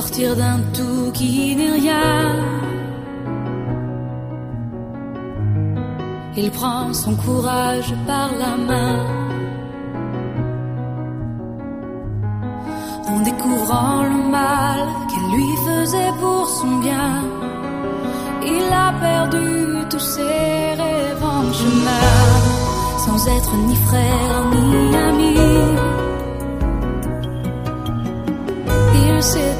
sortir d'un tout qui n'est rien. Il prend son courage par la main. En découvrant le mal qu'elle lui faisait pour son bien, il a perdu tous ses rêves en chemin, sans être ni frère ni ami. Il s'est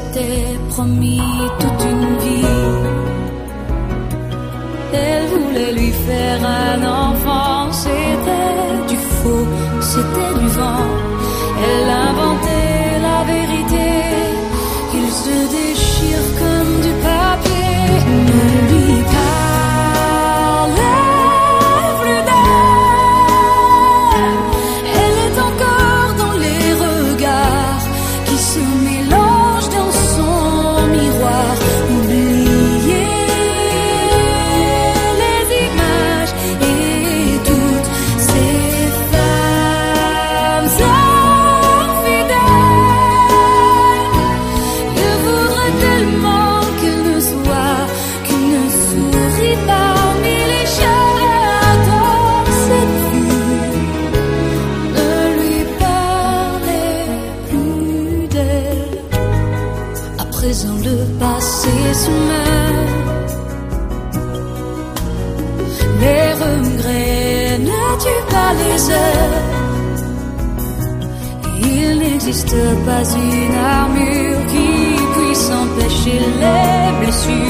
promis toute une vie. Elle voulait lui faire un enfant, c'était du faux, c'était du vent. Les regrets ne tuent pas les heures? Il n'existe pas une armure qui puisse empêcher les blessures.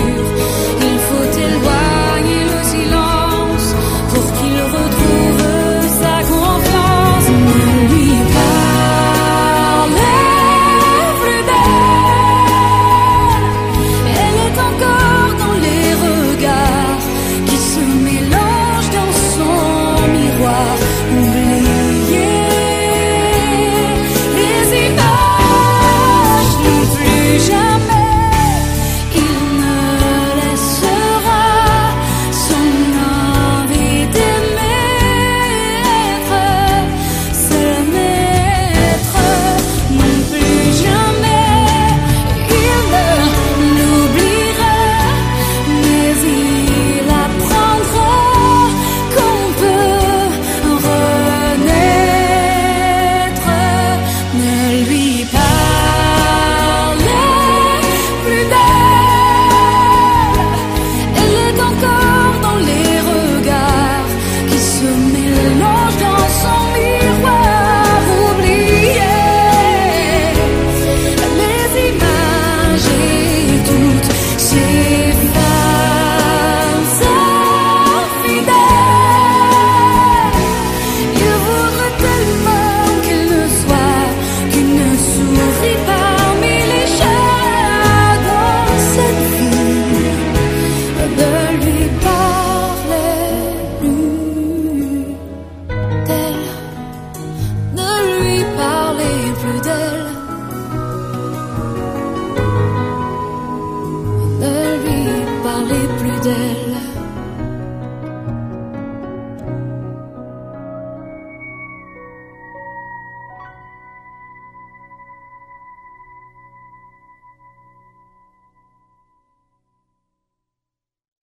d'elle.